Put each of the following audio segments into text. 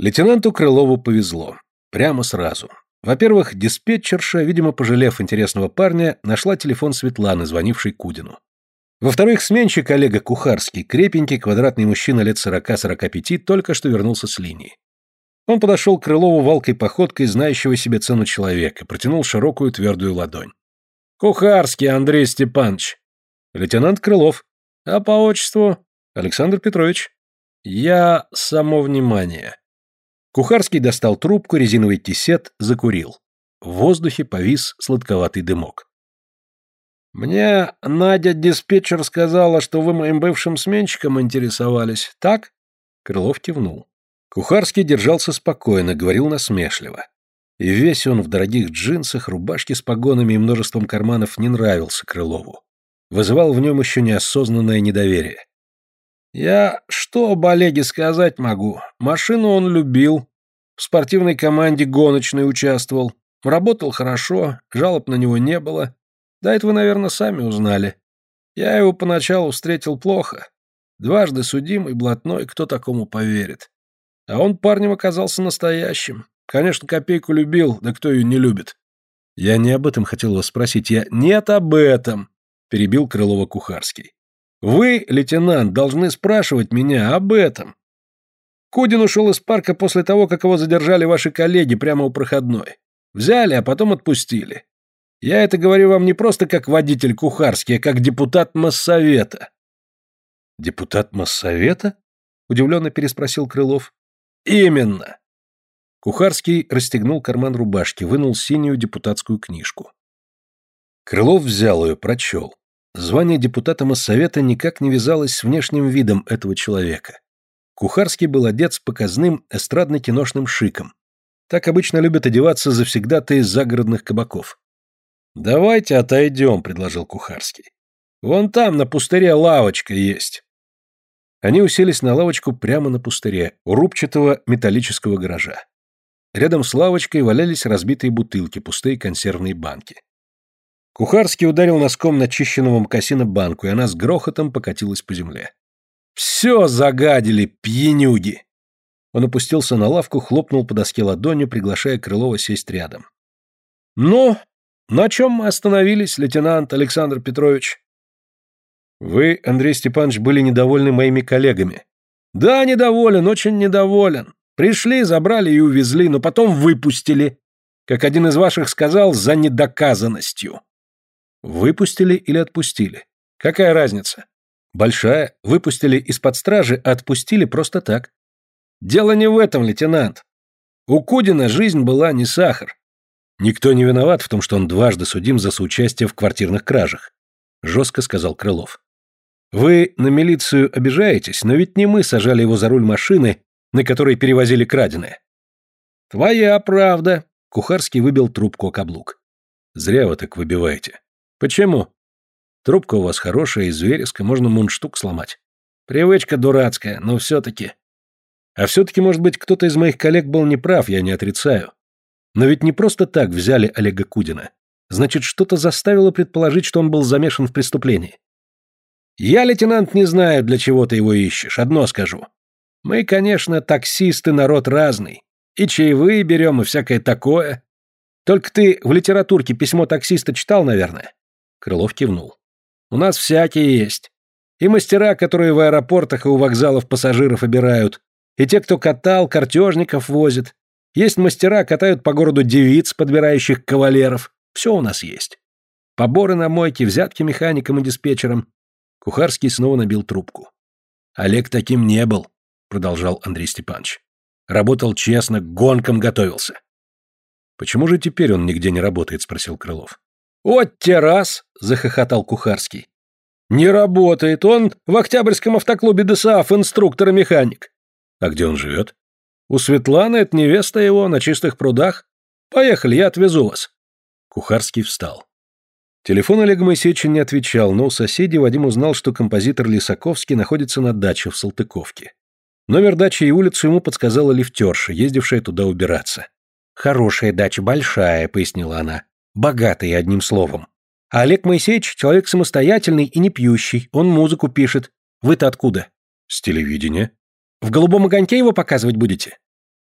Лейтенанту Крылову повезло. Прямо сразу. Во-первых, диспетчерша, видимо, пожалев интересного парня, нашла телефон Светланы, звонившей Кудину. Во-вторых, сменщик Олега Кухарский, крепенький, квадратный мужчина лет 40-45, только что вернулся с линии. Он подошел к Крылову валкой походкой знающего себе цену человека, протянул широкую твердую ладонь. «Кухарский Андрей Степанович!» «Лейтенант Крылов». «А по отчеству?» «Александр Петрович». «Я само внимание». Кухарский достал трубку, резиновый кисет, закурил. В воздухе повис сладковатый дымок. «Мне Надя диспетчер сказала, что вы моим бывшим сменщиком интересовались, так?» Крылов кивнул. Кухарский держался спокойно, говорил насмешливо. И весь он в дорогих джинсах, рубашке с погонами и множеством карманов не нравился Крылову. Вызывал в нем еще неосознанное недоверие. «Я что об Олеге сказать могу? Машину он любил, в спортивной команде гоночной участвовал, работал хорошо, жалоб на него не было. Да это вы, наверное, сами узнали. Я его поначалу встретил плохо. Дважды судимый, блатной, кто такому поверит? А он парнем оказался настоящим. Конечно, копейку любил, да кто ее не любит? Я не об этом хотел вас спросить, я... Нет об этом, перебил Крылова Кухарский. Вы, лейтенант, должны спрашивать меня об этом. Кудин ушел из парка после того, как его задержали ваши коллеги прямо у проходной. Взяли, а потом отпустили. Я это говорю вам не просто как водитель Кухарский, а как депутат Моссовета. Депутат Моссовета? Удивленно переспросил Крылов. Именно. Кухарский расстегнул карман рубашки, вынул синюю депутатскую книжку. Крылов взял ее, прочел. Звание депутата Моссовета никак не вязалось с внешним видом этого человека. Кухарский был одет с показным эстрадно-киношным шиком. Так обычно любят одеваться завсегдатые загородных кабаков. «Давайте отойдем», — предложил Кухарский. «Вон там, на пустыре, лавочка есть». Они уселись на лавочку прямо на пустыре, у рубчатого металлического гаража. Рядом с лавочкой валялись разбитые бутылки, пустые консервные банки. Кухарский ударил носком начищенного мокасина банку, и она с грохотом покатилась по земле. «Все загадили, пьянюги!» Он опустился на лавку, хлопнул по доске ладонью, приглашая Крылова сесть рядом. «Ну, на чем мы остановились, лейтенант Александр Петрович?» «Вы, Андрей Степанович, были недовольны моими коллегами». «Да, недоволен, очень недоволен. Пришли, забрали и увезли, но потом выпустили. Как один из ваших сказал, за недоказанностью». «Выпустили или отпустили? Какая разница?» Большая, выпустили из-под стражи, а отпустили просто так. Дело не в этом, лейтенант. У Кудина жизнь была не сахар. Никто не виноват в том, что он дважды судим за соучастие в квартирных кражах, жестко сказал Крылов. Вы на милицию обижаетесь, но ведь не мы сажали его за руль машины, на которой перевозили краденое. Твоя правда. Кухарский выбил трубку о каблук. Зря вы так выбиваете. Почему? Трубка у вас хорошая, из вереска, можно мундштук сломать. Привычка дурацкая, но все-таки. А все-таки, может быть, кто-то из моих коллег был неправ, я не отрицаю. Но ведь не просто так взяли Олега Кудина. Значит, что-то заставило предположить, что он был замешан в преступлении. Я, лейтенант, не знаю, для чего ты его ищешь, одно скажу. Мы, конечно, таксисты, народ разный. И чаевые берем, и всякое такое. Только ты в литературке письмо таксиста читал, наверное?» Крылов кивнул. У нас всякие есть. И мастера, которые в аэропортах и у вокзалов пассажиров обирают, и те, кто катал, картежников возит. Есть мастера, катают по городу девиц, подбирающих кавалеров. Все у нас есть. Поборы на мойке, взятки механикам и диспетчерам. Кухарский снова набил трубку. Олег таким не был, продолжал Андрей Степанович. Работал честно, гонкам готовился. Почему же теперь он нигде не работает, спросил Крылов. «Вот те раз!» — захохотал Кухарский. «Не работает. Он в Октябрьском автоклубе ДСАФ инструктор и механик». «А где он живет?» «У Светланы, это невеста его, на чистых прудах. Поехали, я отвезу вас». Кухарский встал. Телефон Олега Моисеевича не отвечал, но у соседей Вадим узнал, что композитор Лисаковский находится на даче в Салтыковке. Номер дачи и улицу ему подсказала лифтерша, ездившая туда убираться. «Хорошая дача, большая», — пояснила она. Богатый, одним словом. А Олег Моисеевич человек самостоятельный и не пьющий, он музыку пишет. Вы-то откуда? С телевидения. В голубом огоньке его показывать будете?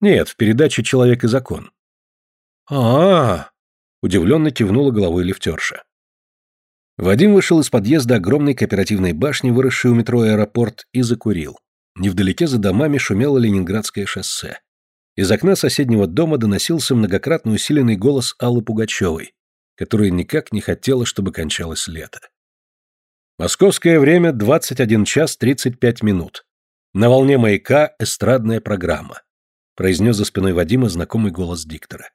Нет, в передаче «Человек и закон». А, -а, -а удивленно кивнула головой лифтерша. Вадим вышел из подъезда огромной кооперативной башни, выросшей у метро «Аэропорт», и закурил. Невдалеке за домами шумело Ленинградское шоссе. Из окна соседнего дома доносился многократно усиленный голос Аллы Пугачевой, которая никак не хотела, чтобы кончалось лето. Московское время 21 час 35 минут. На волне маяка эстрадная программа. Произнес за спиной Вадима знакомый голос диктора.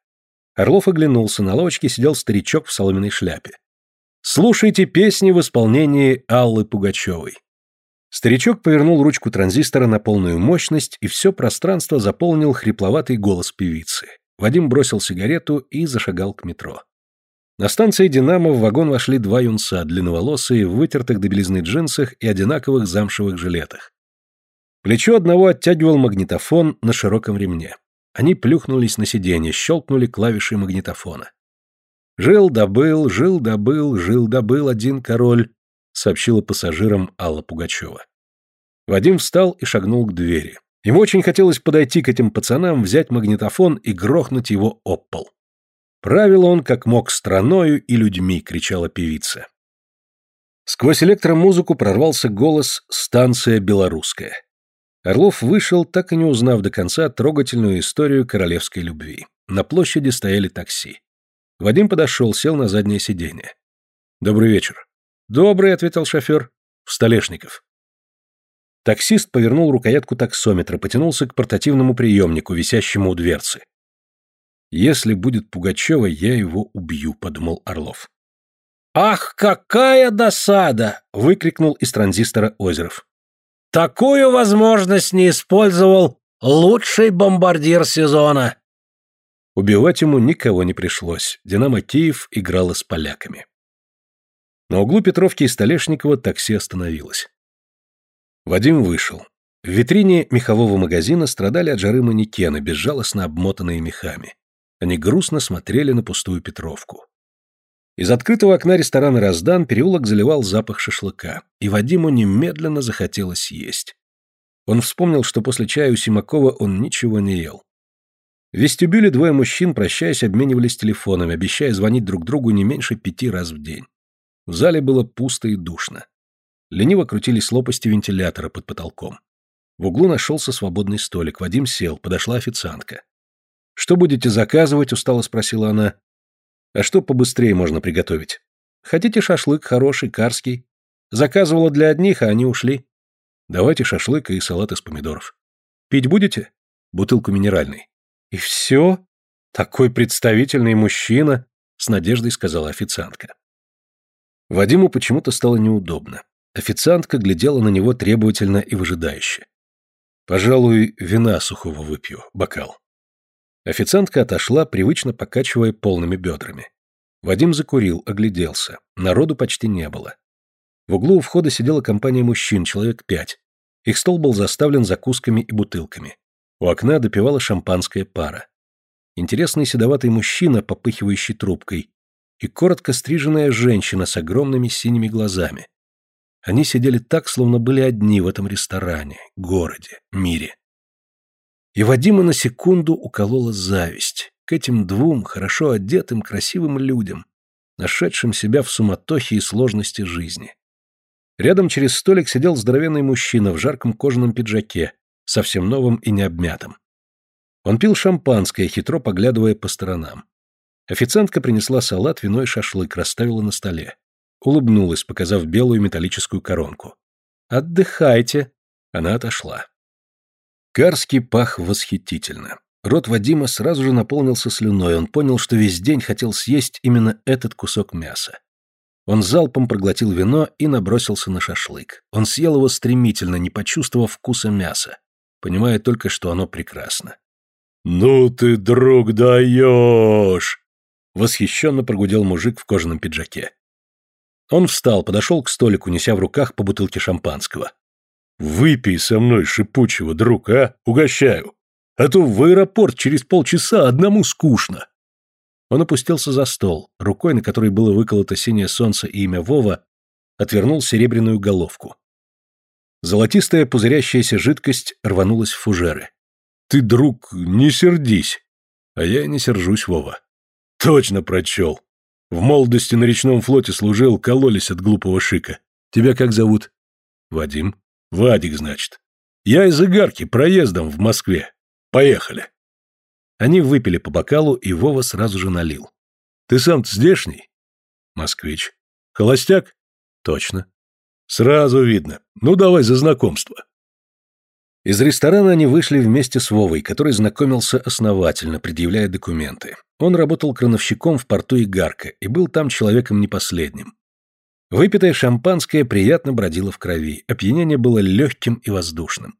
Орлов оглянулся, на лавочке сидел старичок в соломенной шляпе. Слушайте песни в исполнении Аллы Пугачевой. Старичок повернул ручку транзистора на полную мощность, и все пространство заполнил хрипловатый голос певицы. Вадим бросил сигарету и зашагал к метро. На станции «Динамо» в вагон вошли два юнца, длинноволосые, в вытертых до белизны джинсах и одинаковых замшевых жилетах. Плечо одного оттягивал магнитофон на широком ремне. Они плюхнулись на сиденье, щелкнули клавиши магнитофона. «Жил-добыл, жил-добыл, жил-добыл один король», сообщила пассажирам Алла Пугачева. Вадим встал и шагнул к двери. Ему очень хотелось подойти к этим пацанам, взять магнитофон и грохнуть его об пол. Правил он, как мог, страною и людьми, кричала певица. Сквозь электромузыку прорвался голос «Станция белорусская». Орлов вышел, так и не узнав до конца трогательную историю королевской любви. На площади стояли такси. Вадим подошел, сел на заднее сиденье. «Добрый вечер». «Добрый», — ответил шофер. «В Столешников». Таксист повернул рукоятку таксометра, потянулся к портативному приемнику, висящему у дверцы. «Если будет Пугачева, я его убью», — подумал Орлов. «Ах, какая досада!» — выкрикнул из транзистора Озеров. «Такую возможность не использовал лучший бомбардир сезона!» Убивать ему никого не пришлось. Динамо Киев играла с поляками. На углу Петровки и Столешникова такси остановилось. Вадим вышел. В витрине мехового магазина страдали от жары манекены, безжалостно обмотанные мехами. Они грустно смотрели на пустую Петровку. Из открытого окна ресторана «Раздан» переулок заливал запах шашлыка, и Вадиму немедленно захотелось есть. Он вспомнил, что после чая у Симакова он ничего не ел. В вестибюле двое мужчин, прощаясь, обменивались телефонами, обещая звонить друг другу не меньше пяти раз в день. В зале было пусто и душно. Лениво крутились лопасти вентилятора под потолком. В углу нашелся свободный столик. Вадим сел, подошла официантка. «Что будете заказывать?» – устало спросила она. «А что побыстрее можно приготовить?» «Хотите шашлык хороший, карский?» «Заказывала для одних, а они ушли». «Давайте шашлык и салат из помидоров». «Пить будете?» «Бутылку минеральной». «И все? Такой представительный мужчина!» – с надеждой сказала официантка. Вадиму почему-то стало неудобно. Официантка глядела на него требовательно и выжидающе. «Пожалуй, вина сухого выпью, бокал». Официантка отошла, привычно покачивая полными бедрами. Вадим закурил, огляделся. Народу почти не было. В углу у входа сидела компания мужчин, человек пять. Их стол был заставлен закусками и бутылками. У окна допивала шампанская пара. Интересный седоватый мужчина, попыхивающий трубкой, и коротко стриженная женщина с огромными синими глазами. Они сидели так, словно были одни в этом ресторане, городе, мире. И Вадима на секунду уколола зависть к этим двум хорошо одетым, красивым людям, нашедшим себя в суматохе и сложности жизни. Рядом через столик сидел здоровенный мужчина в жарком кожаном пиджаке, совсем новым и необмятым. Он пил шампанское, хитро поглядывая по сторонам. Официантка принесла салат, вино и шашлык, расставила на столе. Улыбнулась, показав белую металлическую коронку. «Отдыхайте!» Она отошла. Карский пах восхитительно. Рот Вадима сразу же наполнился слюной, он понял, что весь день хотел съесть именно этот кусок мяса. Он залпом проглотил вино и набросился на шашлык. Он съел его стремительно, не почувствовав вкуса мяса, понимая только, что оно прекрасно. «Ну ты, друг, даешь!» Восхищенно прогудел мужик в кожаном пиджаке. Он встал, подошел к столику, неся в руках по бутылке шампанского. Выпей со мной шипучего, друг, а? Угощаю. А то в аэропорт через полчаса одному скучно. Он опустился за стол, рукой, на которой было выколото синее солнце и имя Вова, отвернул серебряную головку. Золотистая пузырящаяся жидкость рванулась в фужеры. Ты, друг, не сердись. А я не сержусь, Вова. Точно прочел. В молодости на речном флоте служил, кололись от глупого шика. Тебя как зовут? Вадим. Вадик, значит. Я из Игарки, проездом в Москве. Поехали. Они выпили по бокалу, и Вова сразу же налил. Ты сам-то здешний? Москвич. Холостяк? Точно. Сразу видно. Ну, давай за знакомство. Из ресторана они вышли вместе с Вовой, который знакомился основательно, предъявляя документы. Он работал крановщиком в порту Игарка и был там человеком не последним. Выпитое шампанское приятно бродило в крови, опьянение было легким и воздушным.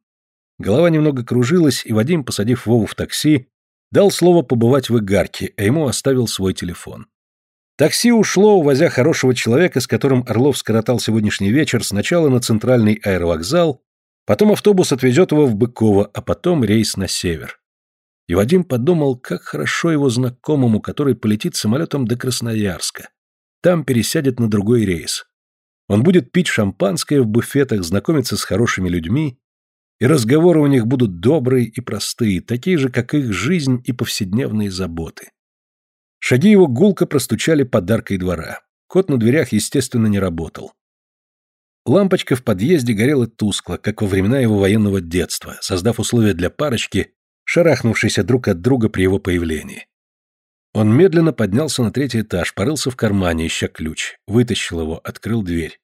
Голова немного кружилась, и Вадим, посадив Вову в такси, дал слово побывать в Игарке, а ему оставил свой телефон. Такси ушло, увозя хорошего человека, с которым Орлов скоротал сегодняшний вечер, сначала на центральный аэровокзал, потом автобус отвезет его в Быково, а потом рейс на север. И Вадим подумал, как хорошо его знакомому, который полетит самолетом до Красноярска. Там пересядет на другой рейс. Он будет пить шампанское в буфетах, знакомиться с хорошими людьми, и разговоры у них будут добрые и простые, такие же, как их жизнь и повседневные заботы. Шаги его гулко простучали подаркой двора. Кот на дверях, естественно, не работал. Лампочка в подъезде горела тускло, как во времена его военного детства, создав условия для парочки, шарахнувшейся друг от друга при его появлении. Он медленно поднялся на третий этаж, порылся в кармане, ища ключ, вытащил его, открыл дверь.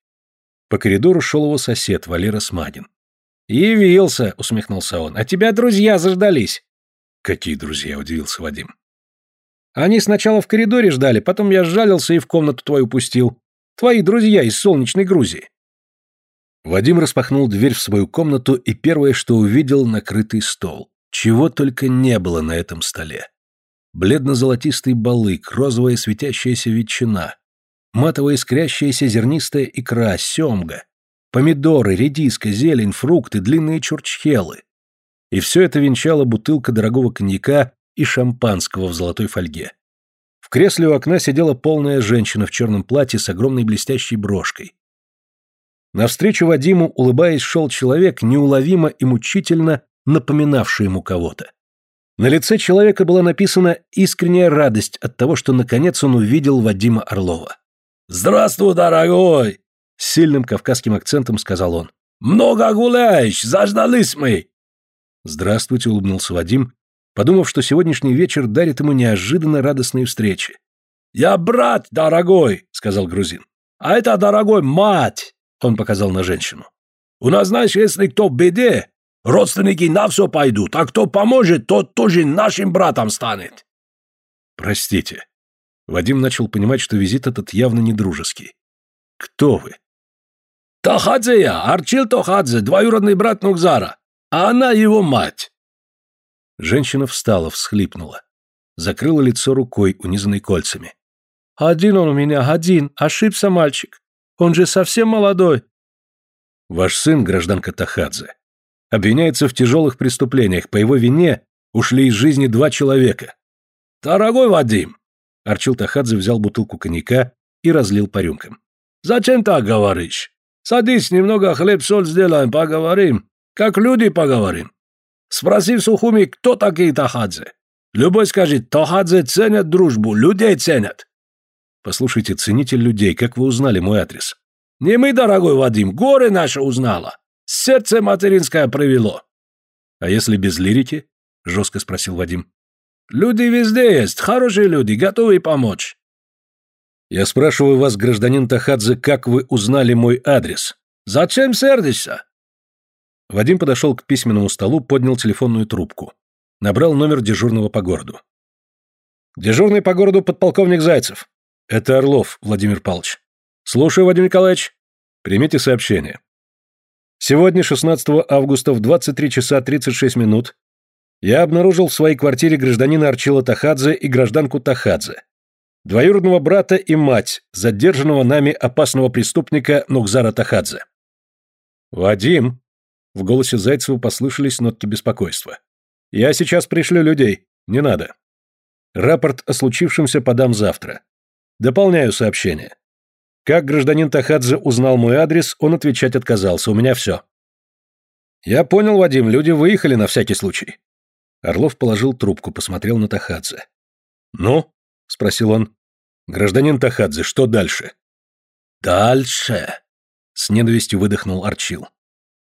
По коридору шел его сосед, Валера Смагин. «Явился», — усмехнулся он, — «а тебя друзья заждались». «Какие друзья?» — удивился Вадим. Они сначала в коридоре ждали, потом я сжалился и в комнату твою пустил. Твои друзья из солнечной Грузии. Вадим распахнул дверь в свою комнату и первое, что увидел, накрытый стол. Чего только не было на этом столе. Бледно-золотистый балык, розовая светящаяся ветчина, матовая искрящаяся зернистая икра, семга, помидоры, редиска, зелень, фрукты, длинные чурчхелы. И все это венчала бутылка дорогого коньяка и шампанского в золотой фольге. В кресле у окна сидела полная женщина в черном платье с огромной блестящей брошкой. Навстречу Вадиму, улыбаясь, шел человек, неуловимо и мучительно напоминавший ему кого-то. На лице человека была написана искренняя радость от того, что наконец он увидел Вадима Орлова. «Здравствуй, дорогой!» С сильным кавказским акцентом сказал он. «Много гуляешь, заждались мы!» «Здравствуйте», — улыбнулся Вадим подумав, что сегодняшний вечер дарит ему неожиданно радостные встречи. «Я брат, дорогой», — сказал грузин. «А это, дорогой, мать», — он показал на женщину. «У нас, знаешь, если кто в беде, родственники на все пойдут, а кто поможет, тот тоже нашим братом станет». «Простите». Вадим начал понимать, что визит этот явно не дружеский. «Кто вы?» «Тахадзе я, Арчил Тохадзе, двоюродный брат Нукзара, а она его мать». Женщина встала, всхлипнула. Закрыла лицо рукой, унизанной кольцами. «Один он у меня, один. Ошибся мальчик. Он же совсем молодой». «Ваш сын, гражданка Тахадзе, обвиняется в тяжелых преступлениях. По его вине ушли из жизни два человека». «Дорогой Вадим!» Арчил Тахадзе взял бутылку коньяка и разлил по рюмкам. «Зачем так говоришь? Садись, немного хлеб-соль сделаем, поговорим. Как люди поговорим. Спроси в Сухуми, кто такие Тахадзе. Любой скажет, Тахадзе ценят дружбу, людей ценят. Послушайте, ценитель людей, как вы узнали мой адрес? Не мы, дорогой Вадим, горе наше узнало. Сердце материнское провело. А если без лирики? Жестко спросил Вадим. Люди везде есть, хорошие люди, готовы помочь. Я спрашиваю вас, гражданин Тахадзе, как вы узнали мой адрес? Зачем сердишься? Вадим подошел к письменному столу, поднял телефонную трубку. Набрал номер дежурного по городу. «Дежурный по городу подполковник Зайцев». «Это Орлов, Владимир Павлович». «Слушаю, Вадим Николаевич». «Примите сообщение». Сегодня, 16 августа, в 23 часа 36 минут, я обнаружил в своей квартире гражданина Арчила Тахадзе и гражданку Тахадзе, двоюродного брата и мать, задержанного нами опасного преступника Нукзара Тахадзе. «Вадим», в голосе Зайцева послышались нотки беспокойства. «Я сейчас пришлю людей. Не надо. Рапорт о случившемся подам завтра. Дополняю сообщение. Как гражданин Тахадзе узнал мой адрес, он отвечать отказался. У меня все». «Я понял, Вадим, люди выехали на всякий случай». Орлов положил трубку, посмотрел на Тахадзе. «Ну?» — спросил он. «Гражданин Тахадзе, что дальше?» «Дальше?» — с ненавистью выдохнул Арчил.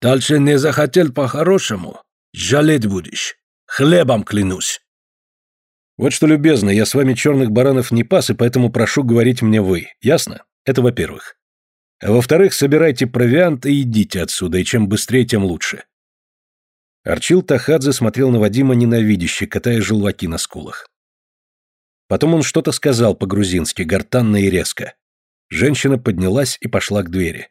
«Дальше не захотел по-хорошему. Жалеть будешь. Хлебом клянусь». «Вот что, любезно, я с вами черных баранов не пас, и поэтому прошу говорить мне вы. Ясно? Это во-первых. А во-вторых, собирайте провиант и идите отсюда, и чем быстрее, тем лучше. Арчил Тахадзе смотрел на Вадима ненавидяще, катая желваки на скулах. Потом он что-то сказал по-грузински, гортанно и резко. Женщина поднялась и пошла к двери.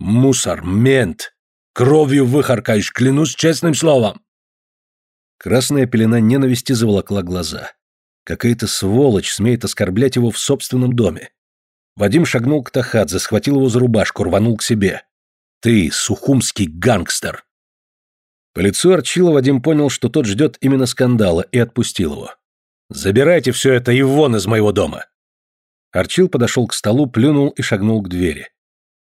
«Мусор, мент! Кровью выхаркаешь, клянусь честным словом!» Красная пелена ненависти заволокла глаза. Какая-то сволочь смеет оскорблять его в собственном доме. Вадим шагнул к Тахадзе, схватил его за рубашку, рванул к себе. «Ты, сухумский гангстер!» По лицу Арчила Вадим понял, что тот ждет именно скандала, и отпустил его. «Забирайте все это и вон из моего дома!» Арчил подошел к столу, плюнул и шагнул к двери.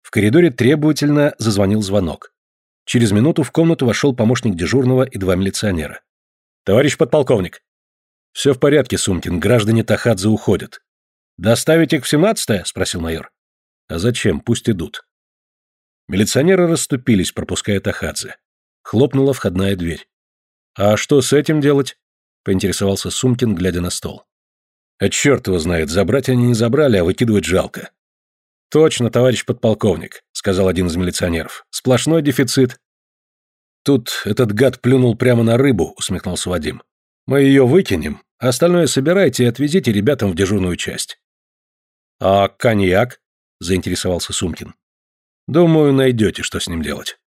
В коридоре требовательно зазвонил звонок. Через минуту в комнату вошел помощник дежурного и два милиционера. «Товарищ подполковник!» «Все в порядке, Сумкин, граждане Тахадзе уходят». «Доставить их в семнадцатое?» — спросил майор. «А зачем? Пусть идут». Милиционеры расступились, пропуская Тахадзе. Хлопнула входная дверь. «А что с этим делать?» — поинтересовался Сумкин, глядя на стол. «А черт его знает, забрать они не забрали, а выкидывать жалко». «Точно, товарищ подполковник», — сказал один из милиционеров. «Сплошной дефицит». «Тут этот гад плюнул прямо на рыбу», — усмехнулся Вадим. «Мы ее выкинем, а остальное собирайте и отвезите ребятам в дежурную часть». «А коньяк?» — заинтересовался Сумкин. «Думаю, найдете, что с ним делать».